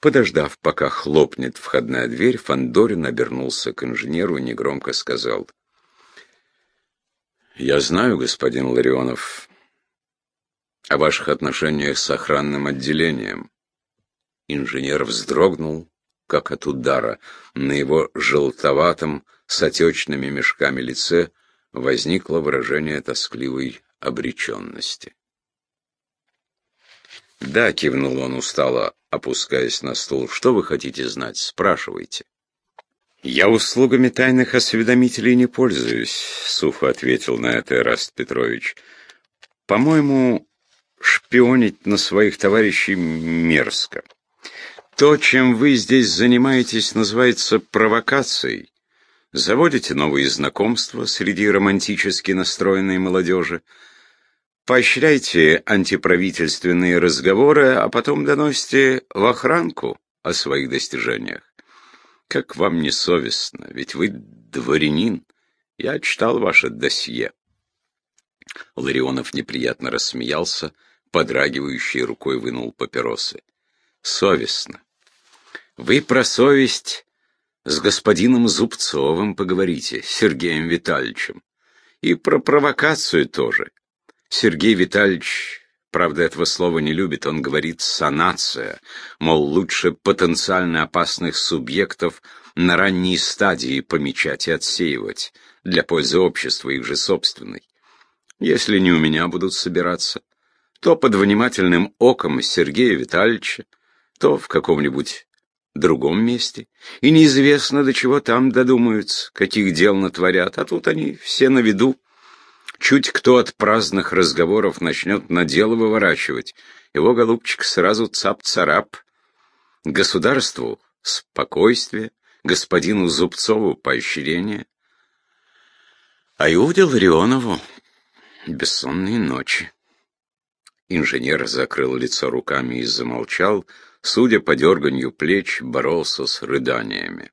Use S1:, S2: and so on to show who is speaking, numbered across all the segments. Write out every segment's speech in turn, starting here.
S1: Подождав, пока хлопнет входная дверь, Фандорин обернулся к инженеру и негромко сказал. «Я знаю, господин Ларионов, о ваших отношениях с охранным отделением». Инженер вздрогнул, как от удара. На его желтоватом, с отечными мешками лице возникло выражение тоскливой обреченности. «Да», — кивнул он устало, опускаясь на стул. «Что вы хотите знать? Спрашивайте». «Я услугами тайных осведомителей не пользуюсь», — сухо ответил на это Эраст Петрович. «По-моему, шпионить на своих товарищей мерзко. То, чем вы здесь занимаетесь, называется провокацией. Заводите новые знакомства среди романтически настроенной молодежи, Поощряйте антиправительственные разговоры, а потом доносите в охранку о своих достижениях. Как вам не совестно, ведь вы дворянин. Я читал ваше досье. Ларионов неприятно рассмеялся, подрагивающей рукой вынул папиросы. Совестно. Вы про совесть с господином Зубцовым поговорите, Сергеем Витальевичем. И про провокацию тоже. Сергей Витальевич, правда, этого слова не любит, он говорит «санация», мол, лучше потенциально опасных субъектов на ранней стадии помечать и отсеивать, для пользы общества их же собственной. Если не у меня будут собираться, то под внимательным оком Сергея Витальевича, то в каком-нибудь другом месте, и неизвестно, до чего там додумаются, каких дел натворят, а тут они все на виду. Чуть кто от праздных разговоров начнет на дело выворачивать, его, голубчик, сразу цап-царап. Государству — спокойствие, господину Зубцову — поощрение. А Иуде Ларионову — бессонные ночи. Инженер закрыл лицо руками и замолчал, судя по дерганью плеч, боролся с рыданиями.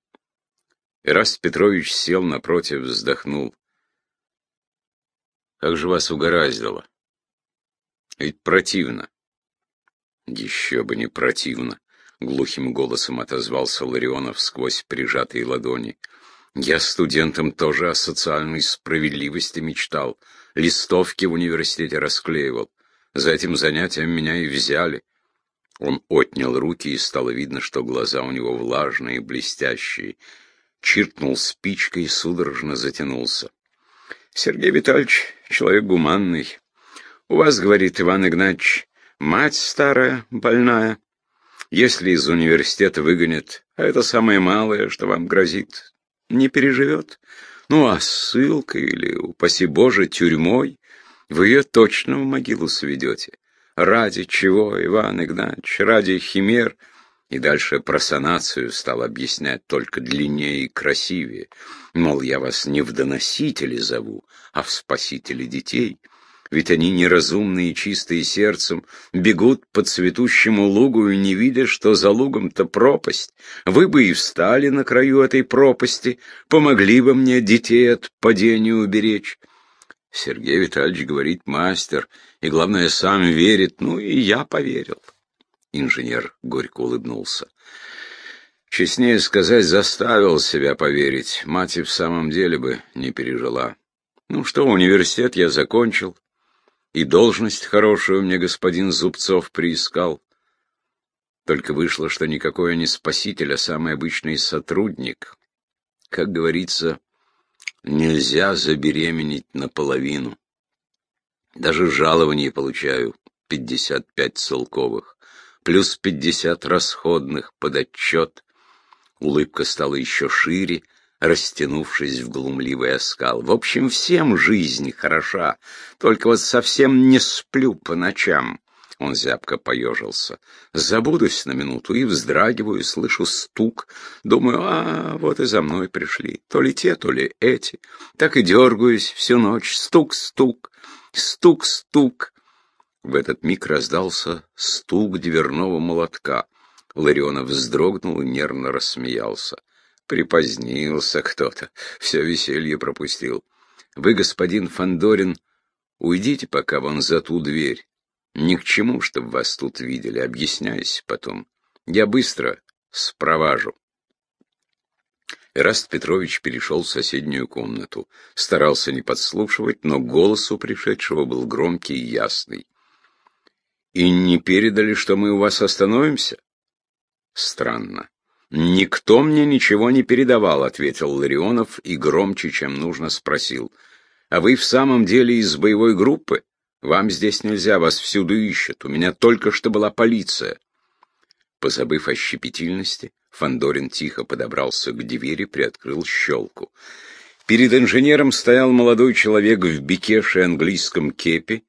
S1: Ираст Петрович сел напротив, вздохнул. Как же вас угораздило? Ведь противно. Еще бы не противно, глухим голосом отозвался Ларионов сквозь прижатые ладони. Я студентам тоже о социальной справедливости мечтал. Листовки в университете расклеивал. За этим занятием меня и взяли. Он отнял руки, и стало видно, что глаза у него влажные, блестящие. Чиркнул спичкой и судорожно затянулся. Сергей Витальевич человек гуманный. У вас, говорит Иван Игнатьевич, мать старая, больная. Если из университета выгонят, а это самое малое, что вам грозит, не переживет. Ну, а ссылкой или, упаси Боже, тюрьмой вы ее точно в могилу сведете. Ради чего, Иван Игнатьевич, ради химер — и дальше про санацию стал объяснять только длиннее и красивее. Мол, я вас не в доносители зову, а в спасители детей. Ведь они неразумные и чистые сердцем, бегут по цветущему лугу и не видя, что за лугом-то пропасть. Вы бы и встали на краю этой пропасти, помогли бы мне детей от падения уберечь. Сергей Витальевич говорит мастер, и, главное, сам верит, ну и я поверил. Инженер горько улыбнулся. Честнее сказать, заставил себя поверить. Мать и в самом деле бы не пережила. Ну что, университет я закончил. И должность хорошую мне господин Зубцов приискал. Только вышло, что никакой не спаситель, а самый обычный сотрудник. Как говорится, нельзя забеременеть наполовину. Даже жалование получаю пятьдесят пять целковых плюс пятьдесят расходных под отчет. Улыбка стала еще шире, растянувшись в глумливый оскал. В общем, всем жизнь хороша, только вот совсем не сплю по ночам. Он зябко поежился. Забудусь на минуту и вздрагиваю, слышу стук. Думаю, а, вот и за мной пришли. То ли те, то ли эти. Так и дергаюсь всю ночь. Стук-стук, стук-стук. В этот миг раздался стук дверного молотка. Ларионов вздрогнул и нервно рассмеялся. Припозднился кто-то, все веселье пропустил. Вы, господин Фандорин, уйдите пока вон за ту дверь. Ни к чему, чтобы вас тут видели, объясняюсь потом. Я быстро спроважу. Эраст Петрович перешел в соседнюю комнату. Старался не подслушивать, но голос у пришедшего был громкий и ясный. «И не передали, что мы у вас остановимся?» «Странно. Никто мне ничего не передавал», — ответил Ларионов и громче, чем нужно, спросил. «А вы в самом деле из боевой группы? Вам здесь нельзя, вас всюду ищут. У меня только что была полиция». Позабыв о щепетильности, Фандорин тихо подобрался к двери, приоткрыл щелку. Перед инженером стоял молодой человек в бикеше английском кепе,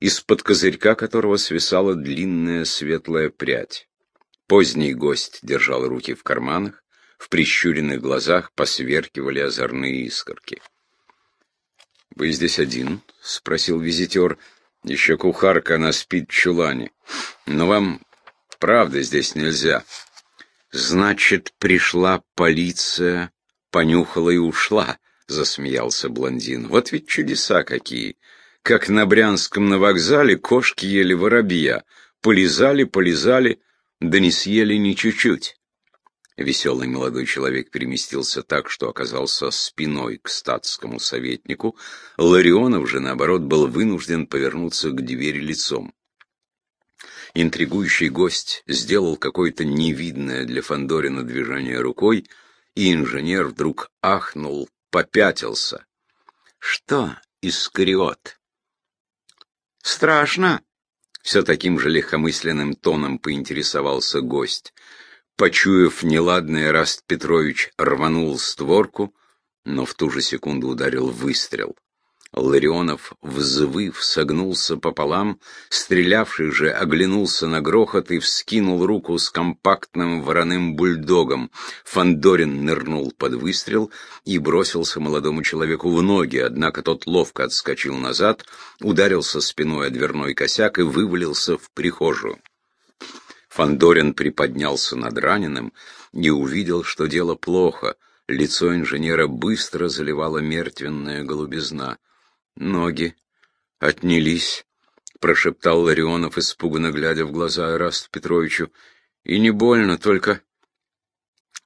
S1: из-под козырька которого свисала длинная светлая прядь. Поздний гость держал руки в карманах, в прищуренных глазах посверкивали озорные искорки. «Вы здесь один?» — спросил визитер. «Еще кухарка, она спит в чулане. Но вам правда здесь нельзя». «Значит, пришла полиция, понюхала и ушла», — засмеялся блондин. «Вот ведь чудеса какие! Как на Брянском на вокзале кошки ели воробья. Полезали, полезали, да не съели ни чуть-чуть». Веселый молодой человек переместился так, что оказался спиной к статскому советнику. Ларионов же, наоборот, был вынужден повернуться к двери лицом. Интригующий гость сделал какое-то невидное для Фандорина движение рукой, и инженер вдруг ахнул, попятился. «Что, Искариот?» «Страшно!» — все таким же легкомысленным тоном поинтересовался гость. Почуяв неладное, Раст Петрович рванул створку, но в ту же секунду ударил выстрел. Ларионов, взвыв, согнулся пополам, стрелявший же оглянулся на грохот и вскинул руку с компактным вороным бульдогом. Фандорин нырнул под выстрел и бросился молодому человеку в ноги, однако тот ловко отскочил назад, ударился спиной о дверной косяк и вывалился в прихожую. Фандорин приподнялся над раненым и увидел, что дело плохо. Лицо инженера быстро заливала мертвенная голубизна. Ноги отнялись, — прошептал Ларионов, испуганно глядя в глаза Ирасту Петровичу. И не больно, только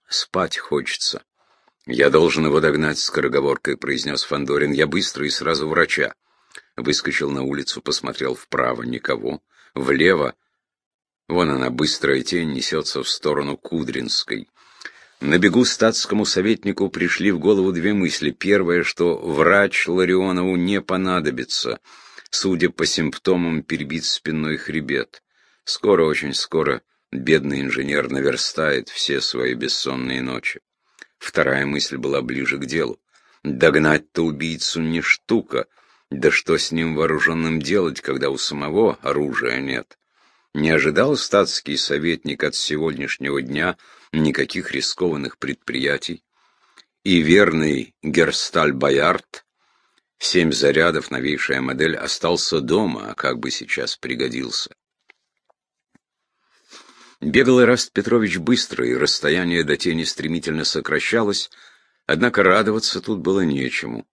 S1: спать хочется. Я должен его догнать скороговоркой, — произнес Фандорин. Я быстро и сразу врача. Выскочил на улицу, посмотрел вправо, никого. Влево. Вон она, быстрая тень, несется в сторону Кудринской. На бегу статскому советнику пришли в голову две мысли. Первое, что врач Ларионову не понадобится. Судя по симптомам, перебит спинной хребет. Скоро, очень скоро, бедный инженер наверстает все свои бессонные ночи. Вторая мысль была ближе к делу. Догнать-то убийцу не штука. Да что с ним вооруженным делать, когда у самого оружия нет? Не ожидал статский советник от сегодняшнего дня никаких рискованных предприятий, и верный Герсталь-Боярд, семь зарядов, новейшая модель, остался дома, а как бы сейчас пригодился. Бегал Ираст Петрович быстро, и расстояние до тени стремительно сокращалось, однако радоваться тут было нечему.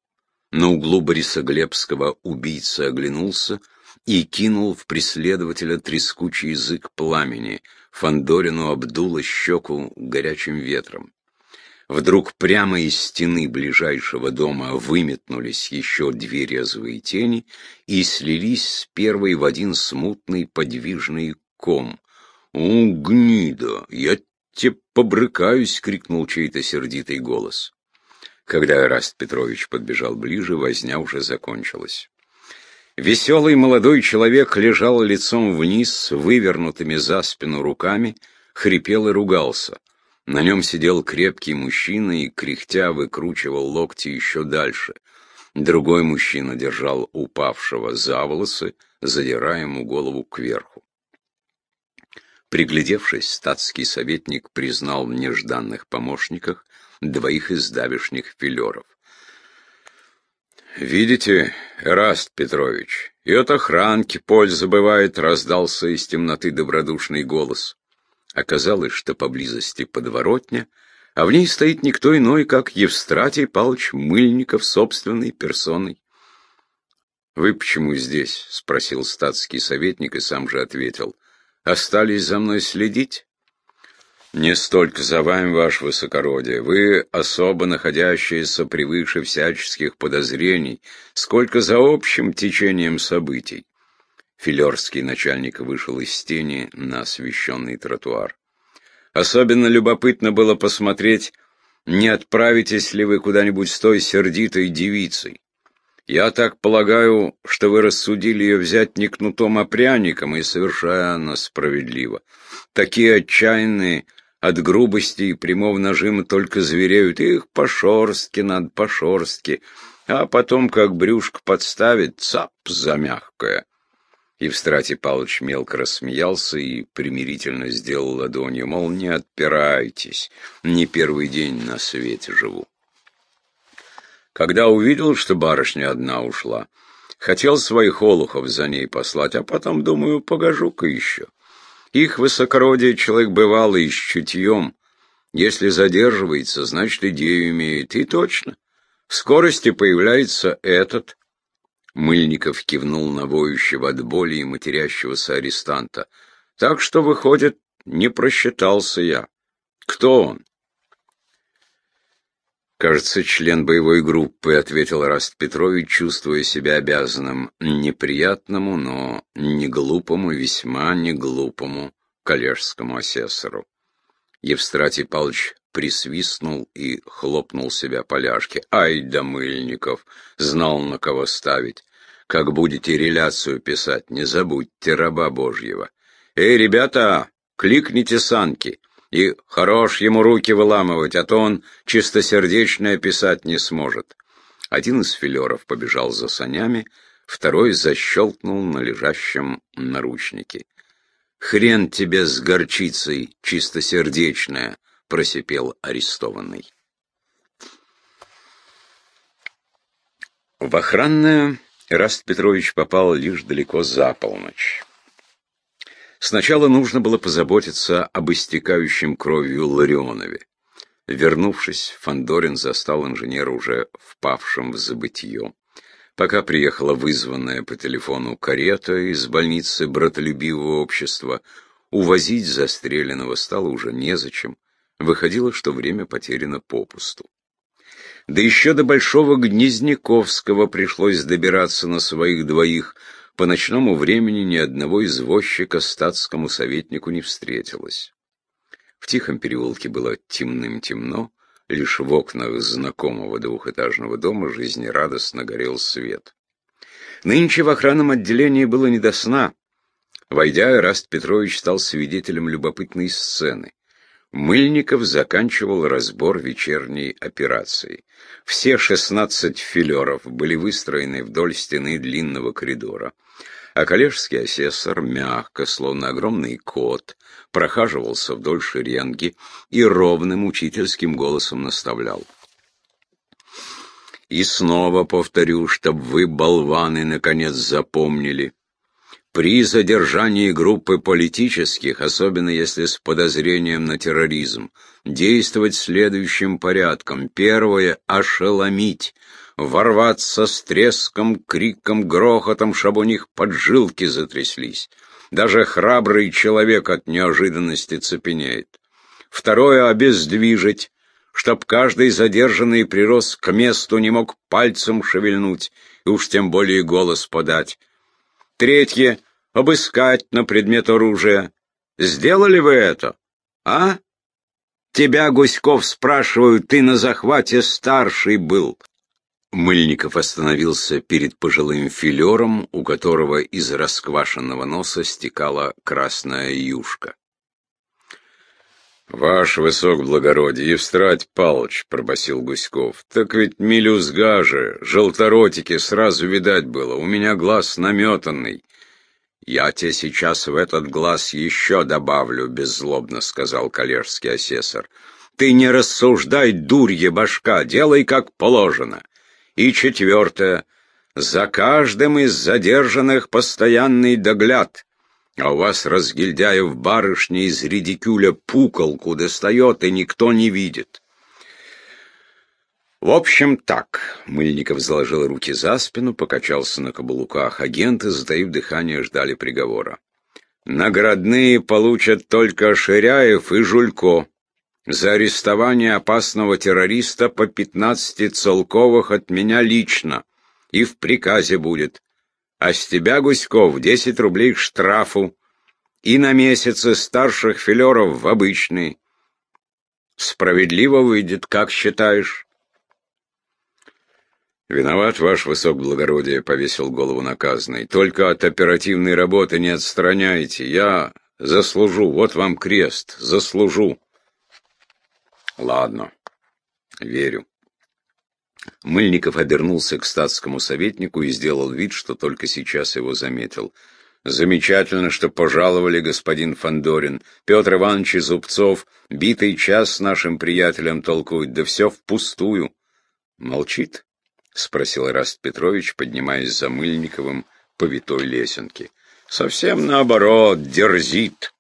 S1: На углу Бориса Глебского убийца оглянулся — и кинул в преследователя трескучий язык пламени. Фандорину обдуло щеку горячим ветром. Вдруг прямо из стены ближайшего дома выметнулись еще две резвые тени и слились с первой в один смутный подвижный ком. «У, гнида! Я тебе побрыкаюсь!» — крикнул чей-то сердитый голос. Когда Эраст Петрович подбежал ближе, возня уже закончилась. Веселый молодой человек лежал лицом вниз, вывернутыми за спину руками, хрипел и ругался. На нем сидел крепкий мужчина и, кряхтя, выкручивал локти еще дальше. Другой мужчина держал упавшего за волосы, задирая ему голову кверху. Приглядевшись, статский советник признал в нежданных помощниках двоих из давишних филеров. «Видите, Эраст Петрович, и от охранки польза бывает», — раздался из темноты добродушный голос. Оказалось, что поблизости подворотня, а в ней стоит никто иной, как Евстратий Павлович Мыльников собственной персоной. «Вы почему здесь?» — спросил статский советник и сам же ответил. «Остались за мной следить?» Не столько за вами, ваше высокородие, вы особо находящиеся превыше всяческих подозрений, сколько за общим течением событий. Филерский начальник вышел из тени на освещенный тротуар. Особенно любопытно было посмотреть, не отправитесь ли вы куда-нибудь с той сердитой девицей. Я так полагаю, что вы рассудили ее взять не кнутом, а пряником, и совершенно справедливо. Такие отчаянные от грубости и прямого нажима только звереют. Их по шорстке надо, по шорстке. А потом, как брюшко подставит, цап за мягкое. Евстратий Павлович мелко рассмеялся и примирительно сделал ладонью, мол, не отпирайтесь, не первый день на свете живу. Когда увидел, что барышня одна ушла, хотел своих олухов за ней послать, а потом, думаю, погожу-ка еще. Их высокородие человек бывалый с чутьем. Если задерживается, значит, идею имеет. И точно. В скорости появляется этот. Мыльников кивнул на воющего от боли и матерящегося арестанта. Так что, выходит, не просчитался я. Кто он? «Кажется, член боевой группы», — ответил Раст Петрович, чувствуя себя обязанным неприятному, но не глупому, весьма не глупому коллежскому асессору. Евстратий Павлович присвистнул и хлопнул себя по ляжке. «Ай да Мыльников! Знал, на кого ставить. Как будете реляцию писать, не забудьте раба Божьего. Эй, ребята, кликните санки!» И хорош ему руки выламывать, а то он чистосердечное писать не сможет. Один из филеров побежал за санями, второй защелкнул на лежащем наручнике. «Хрен тебе с горчицей, чистосердечная!» — просипел арестованный. В охранное Раст Петрович попал лишь далеко за полночь. Сначала нужно было позаботиться об истекающем кровью Ларионове. Вернувшись, Фандорин застал инженера уже впавшим в забытье. Пока приехала вызванная по телефону карета из больницы братолюбивого общества, увозить застреленного стало уже незачем. Выходило, что время потеряно попусту. Да еще до Большого Гнезняковского пришлось добираться на своих двоих – по ночному времени ни одного извозчика статскому советнику не встретилось. В тихом переулке было темным-темно, лишь в окнах знакомого двухэтажного дома жизнерадостно горел свет. Нынче в охранном отделении было не до сна. Войдя, Раст Петрович стал свидетелем любопытной сцены. Мыльников заканчивал разбор вечерней операции. Все шестнадцать филеров были выстроены вдоль стены длинного коридора а коллежский асессор мягко, словно огромный кот, прохаживался вдоль шеренги и ровным учительским голосом наставлял. И снова повторю, чтобы вы, болваны, наконец запомнили. При задержании группы политических, особенно если с подозрением на терроризм, действовать следующим порядком. Первое — ошеломить ворваться с треском, криком, грохотом, чтобы у них поджилки затряслись. Даже храбрый человек от неожиданности цепенеет. Второе — обездвижить, чтоб каждый задержанный прирос к месту, не мог пальцем шевельнуть, и уж тем более голос подать. Третье — обыскать на предмет оружия. Сделали вы это? А? Тебя, Гуськов, спрашивают, ты на захвате старший был. Мыльников остановился перед пожилым филером, у которого из расквашенного носа стекала красная юшка. «Ваш высок благородие, Евстрать Палыч», — пробасил Гуськов, — «так ведь мелюзга же, желторотики сразу видать было, у меня глаз наметанный». «Я тебе сейчас в этот глаз еще добавлю», — беззлобно сказал коллежский асессор. «Ты не рассуждай, дурье башка, делай как положено». И четвертое. За каждым из задержанных постоянный догляд. А у вас, разгильдяев барышни из редикюля, пуколку достает, и никто не видит. В общем, так. Мыльников заложил руки за спину, покачался на каблуках. Агенты, затаив дыхание, ждали приговора. Наградные получат только Ширяев и Жулько. За арестование опасного террориста по 15 целковых от меня лично. И в приказе будет. А с тебя, Гуськов, 10 рублей к штрафу. И на месяцы старших филеров в обычный. Справедливо выйдет, как считаешь? «Виноват, ваш высокоблагородие», — повесил голову наказанный. «Только от оперативной работы не отстраняйте. Я заслужу. Вот вам крест. Заслужу». «Ладно. Верю». Мыльников обернулся к статскому советнику и сделал вид, что только сейчас его заметил. «Замечательно, что пожаловали, господин Фандорин. Петр Иванович Зубцов битый час с нашим приятелем толкует, да все впустую». «Молчит?» — спросил Раст Петрович, поднимаясь за Мыльниковым по витой лесенке. «Совсем наоборот, дерзит».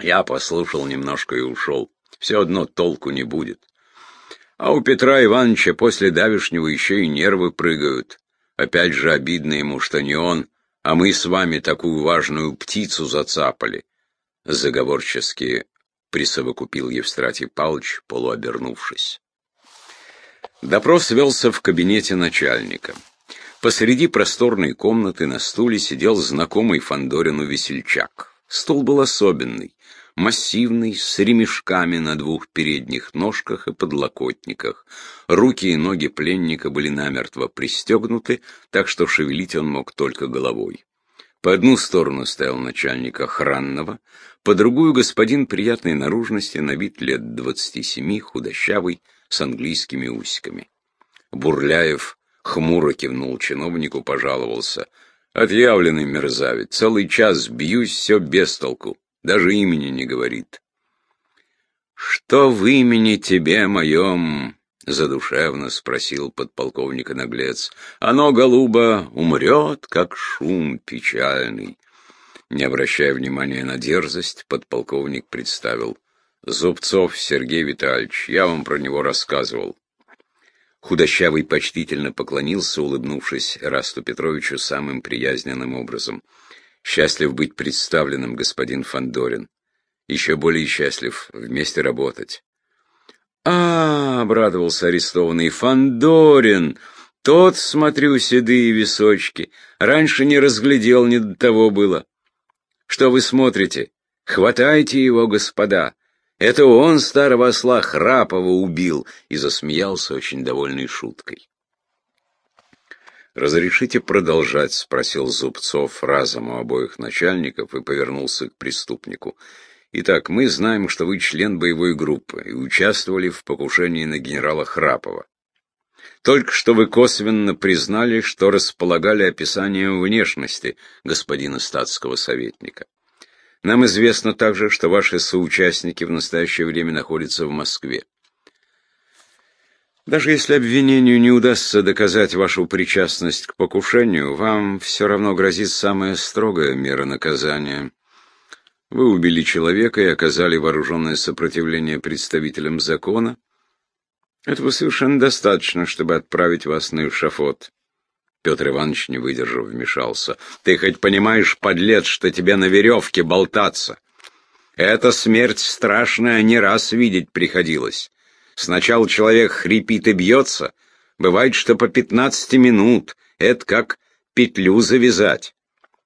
S1: Я послушал немножко и ушел. Все одно толку не будет. А у Петра Ивановича после давешнего еще и нервы прыгают. Опять же обидно ему, что не он, а мы с вами такую важную птицу зацапали. Заговорчески присовокупил Евстратий Павлович, полуобернувшись. Допрос велся в кабинете начальника. Посреди просторной комнаты на стуле сидел знакомый Фандорину весельчак. Стол был особенный, массивный, с ремешками на двух передних ножках и подлокотниках. Руки и ноги пленника были намертво пристегнуты, так что шевелить он мог только головой. По одну сторону стоял начальник охранного, по другую господин приятной наружности, на вид лет двадцати семи, худощавый, с английскими усиками. Бурляев хмуро кивнул чиновнику, пожаловался. «Отъявленный мерзавец, целый час бьюсь, все без толку, даже имени не говорит». «Что в имени тебе моем?» — задушевно спросил подполковника наглец. «Оно, голуба, умрет, как шум печальный». Не обращая внимания на дерзость, подполковник представил. Зубцов Сергей Витальевич, я вам про него рассказывал. Худощавый почтительно поклонился, улыбнувшись Расту Петровичу самым приязненным образом. Счастлив быть представленным, господин Фандорин. Еще более счастлив вместе работать. А, обрадовался арестованный Фандорин. Тот, смотрю, седые височки. Раньше не разглядел, не до того было. Что вы смотрите? Хватайте его, господа. Это он старого осла Храпова убил, и засмеялся очень довольной шуткой. «Разрешите продолжать?» — спросил Зубцов разом у обоих начальников и повернулся к преступнику. «Итак, мы знаем, что вы член боевой группы и участвовали в покушении на генерала Храпова. Только что вы косвенно признали, что располагали описанием внешности господина статского советника. Нам известно также, что ваши соучастники в настоящее время находятся в Москве. Даже если обвинению не удастся доказать вашу причастность к покушению, вам все равно грозит самая строгая мера наказания. Вы убили человека и оказали вооруженное сопротивление представителям закона. Этого совершенно достаточно, чтобы отправить вас на эшафот. Петр Иванович, не выдержав, вмешался. «Ты хоть понимаешь, подлец, что тебе на веревке болтаться? Эта смерть страшная не раз видеть приходилось. Сначала человек хрипит и бьется, бывает, что по пятнадцати минут, это как петлю завязать.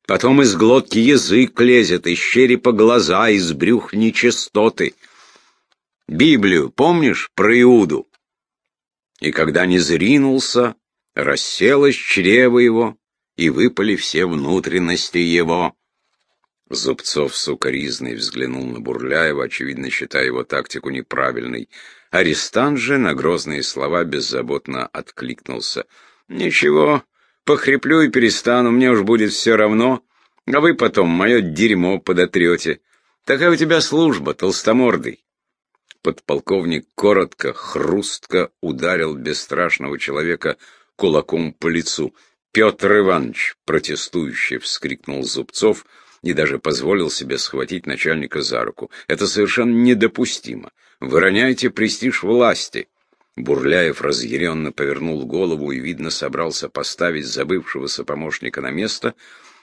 S1: Потом из глотки язык лезет, из черепа глаза, из брюх нечистоты. Библию помнишь про Иуду? И когда не зринулся, расселось чрево его, и выпали все внутренности его. Зубцов сукоризный взглянул на Бурляева, очевидно считая его тактику неправильной. Арестант же на грозные слова беззаботно откликнулся. «Ничего, похреплю и перестану, мне уж будет все равно, а вы потом мое дерьмо подотрете. Такая у тебя служба, толстомордый». Подполковник коротко, хрустко ударил бесстрашного человека кулаком по лицу. «Петр Иванович!» — протестующе вскрикнул Зубцов и даже позволил себе схватить начальника за руку. «Это совершенно недопустимо. Вы роняете престиж власти!» Бурляев разъяренно повернул голову и, видно, собрался поставить забывшегося помощника на место,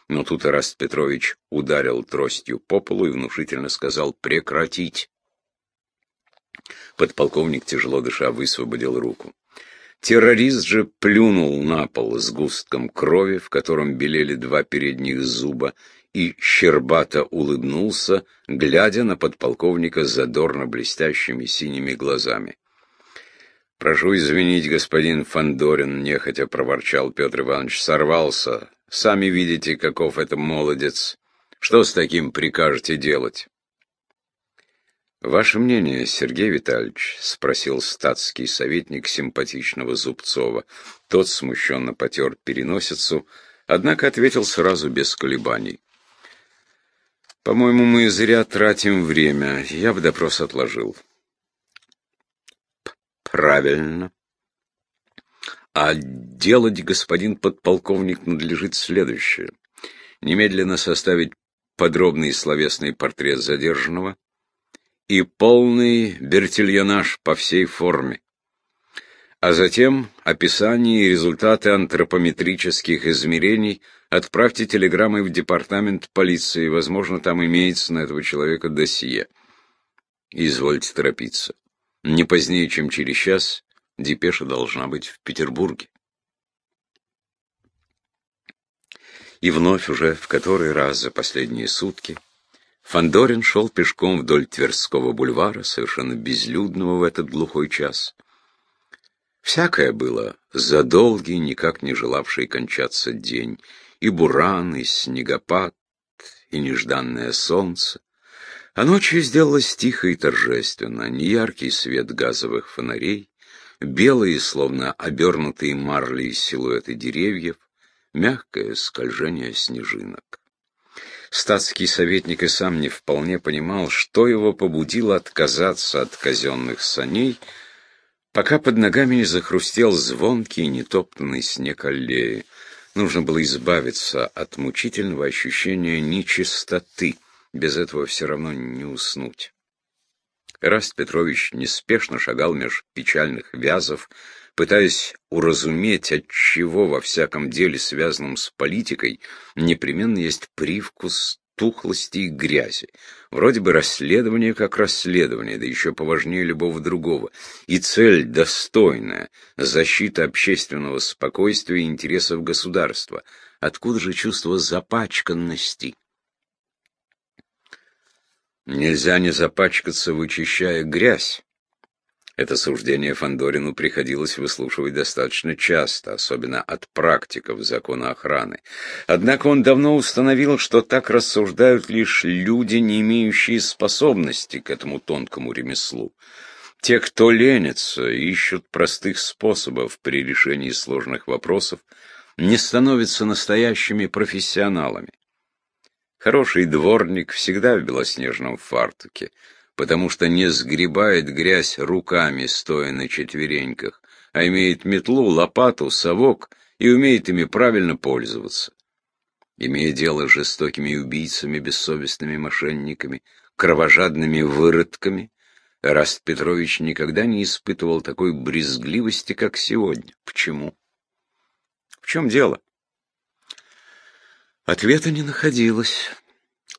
S1: Но тут Ираст Петрович ударил тростью по полу и внушительно сказал «прекратить». Подполковник, тяжело дыша, высвободил руку. Террорист же плюнул на пол с густком крови, в котором белели два передних зуба, и щербато улыбнулся, глядя на подполковника задорно блестящими синими глазами. «Прошу извинить, господин Фандорин, нехотя проворчал Петр Иванович, сорвался. Сами видите, каков это молодец. Что с таким прикажете делать?» «Ваше мнение, Сергей Витальевич?» — спросил статский советник симпатичного Зубцова. Тот смущенно потер переносицу, однако ответил сразу без колебаний. «По-моему, мы зря тратим время. Я бы допрос отложил». «Правильно. А делать, господин подполковник, надлежит следующее. Немедленно составить подробный словесный портрет задержанного, и полный бертильонаж по всей форме. А затем описание и результаты антропометрических измерений отправьте телеграммой в департамент полиции, возможно, там имеется на этого человека досье. Извольте торопиться. Не позднее, чем через час, депеша должна быть в Петербурге. И вновь уже в который раз за последние сутки Фандорин шел пешком вдоль Тверского бульвара, совершенно безлюдного в этот глухой час. Всякое было за долгий, никак не желавший кончаться день, и буран, и снегопад, и нежданное солнце. А ночью сделалось тихо и торжественно, неяркий свет газовых фонарей, белые, словно обернутые марлей силуэты деревьев, мягкое скольжение снежинок. Статский советник и сам не вполне понимал, что его побудило отказаться от казенных саней, пока под ногами не захрустел звонкий нетоптанный снег аллеи. Нужно было избавиться от мучительного ощущения нечистоты, без этого все равно не уснуть. Раст Петрович неспешно шагал меж печальных вязов, пытаясь уразуметь, от чего во всяком деле, связанном с политикой, непременно есть привкус тухлости и грязи. Вроде бы расследование как расследование, да еще поважнее любого другого. И цель достойная — защита общественного спокойствия и интересов государства. Откуда же чувство запачканности? Нельзя не запачкаться, вычищая грязь. Это суждение Фандорину приходилось выслушивать достаточно часто, особенно от практиков закона охраны. Однако он давно установил, что так рассуждают лишь люди, не имеющие способности к этому тонкому ремеслу. Те, кто ленится, ищут простых способов при решении сложных вопросов, не становятся настоящими профессионалами. Хороший дворник всегда в белоснежном фартуке — потому что не сгребает грязь руками, стоя на четвереньках, а имеет метлу, лопату, совок и умеет ими правильно пользоваться. Имея дело с жестокими убийцами, бессовестными мошенниками, кровожадными выродками, Раст Петрович никогда не испытывал такой брезгливости, как сегодня. Почему? В чем дело? Ответа не находилось.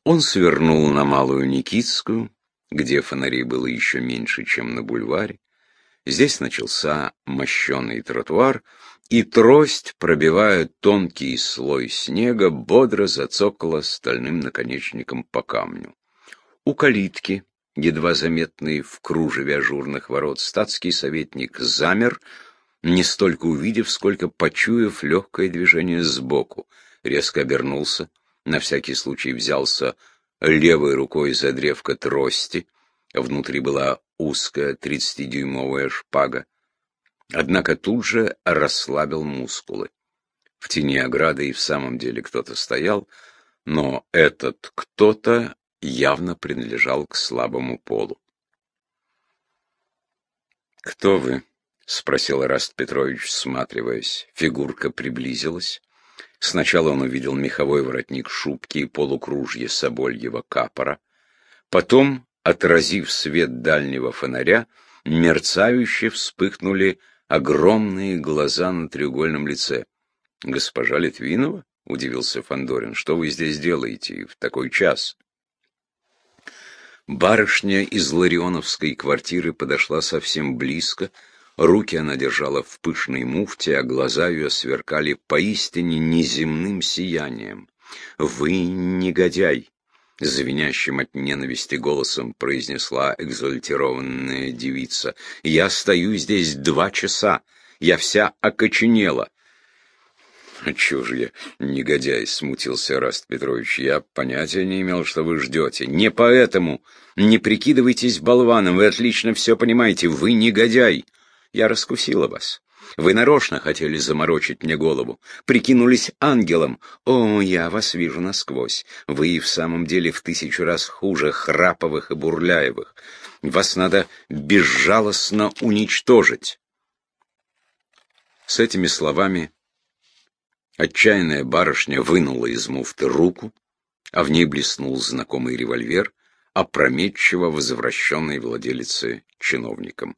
S1: Он свернул на Малую Никитскую, где фонарей было еще меньше, чем на бульваре. Здесь начался мощеный тротуар, и трость, пробивая тонкий слой снега, бодро зацокала стальным наконечником по камню. У калитки, едва заметный в кружеве ажурных ворот, статский советник замер, не столько увидев, сколько почуяв легкое движение сбоку. Резко обернулся, на всякий случай взялся левой рукой за древко трости. Внутри была узкая тридцатидюймовая шпага. Однако тут же расслабил мускулы. В тени ограды и в самом деле кто-то стоял, но этот кто-то явно принадлежал к слабому полу. «Кто вы?» — спросил Раст Петрович, всматриваясь. Фигурка приблизилась. Сначала он увидел меховой воротник шубки и полукружье собольего капора. Потом, отразив свет дальнего фонаря, мерцающе вспыхнули огромные глаза на треугольном лице. «Госпожа Литвинова?» — удивился Фандорин. «Что вы здесь делаете в такой час?» Барышня из Ларионовской квартиры подошла совсем близко, руки она держала в пышной муфте, а глаза ее сверкали поистине неземным сиянием. «Вы негодяй!» — звенящим от ненависти голосом произнесла экзальтированная девица. «Я стою здесь два часа, я вся окоченела». «А чего же я, негодяй?» — смутился Раст Петрович. «Я понятия не имел, что вы ждете. Не поэтому. Не прикидывайтесь болваном, вы отлично все понимаете. Вы негодяй. Я раскусила вас. Вы нарочно хотели заморочить мне голову. Прикинулись ангелом. О, я вас вижу насквозь. Вы и в самом деле в тысячу раз хуже Храповых и Бурляевых. Вас надо безжалостно уничтожить. С этими словами отчаянная барышня вынула из муфты руку, а в ней блеснул знакомый револьвер, опрометчиво возвращенный владелице чиновником.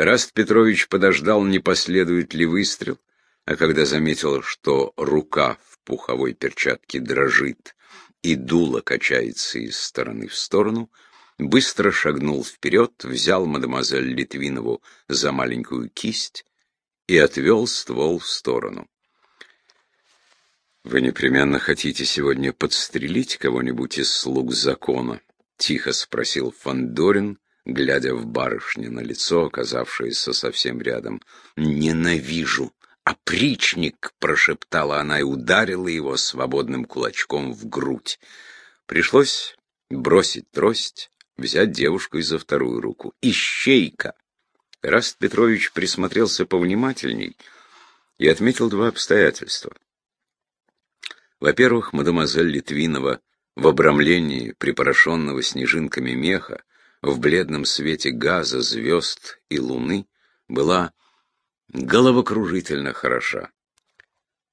S1: Раст Петрович подождал, не последует ли выстрел, а когда заметил, что рука в пуховой перчатке дрожит и дуло качается из стороны в сторону, быстро шагнул вперед, взял мадемуазель Литвинову за маленькую кисть и отвел ствол в сторону. «Вы непременно хотите сегодня подстрелить кого-нибудь из слуг закона?» — тихо спросил Фандорин, глядя в барышне на лицо, оказавшееся совсем рядом. «Ненавижу! Опричник!» — прошептала она и ударила его свободным кулачком в грудь. Пришлось бросить трость, взять девушку и за вторую руку. «Ищейка!» Раст Петрович присмотрелся повнимательней и отметил два обстоятельства. Во-первых, мадемуазель Литвинова в обрамлении припорошенного снежинками меха в бледном свете газа, звезд и луны была головокружительно хороша.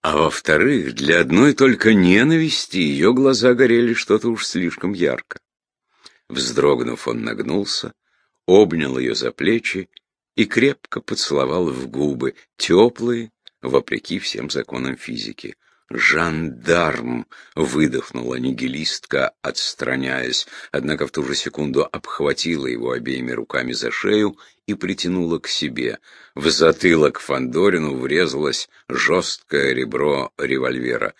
S1: А во-вторых, для одной только ненависти ее глаза горели что-то уж слишком ярко. Вздрогнув, он нагнулся, обнял ее за плечи и крепко поцеловал в губы, теплые, вопреки всем законам физики. «Жандарм!» — выдохнула нигилистка, отстраняясь, однако в ту же секунду обхватила его обеими руками за шею и притянула к себе. В затылок Фандорину врезалось жесткое ребро револьвера.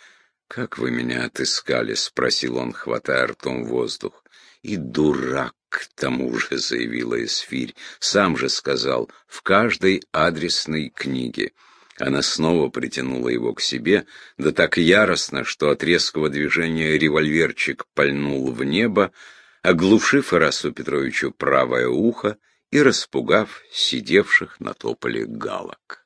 S1: «Как вы меня отыскали?» — спросил он, хватая ртом воздух. «И дурак!» к тому же, заявила Эсфирь, сам же сказал, в каждой адресной книге. Она снова притянула его к себе, да так яростно, что от резкого движения револьверчик пальнул в небо, оглушив Ирасу Петровичу правое ухо и распугав сидевших на тополе галок.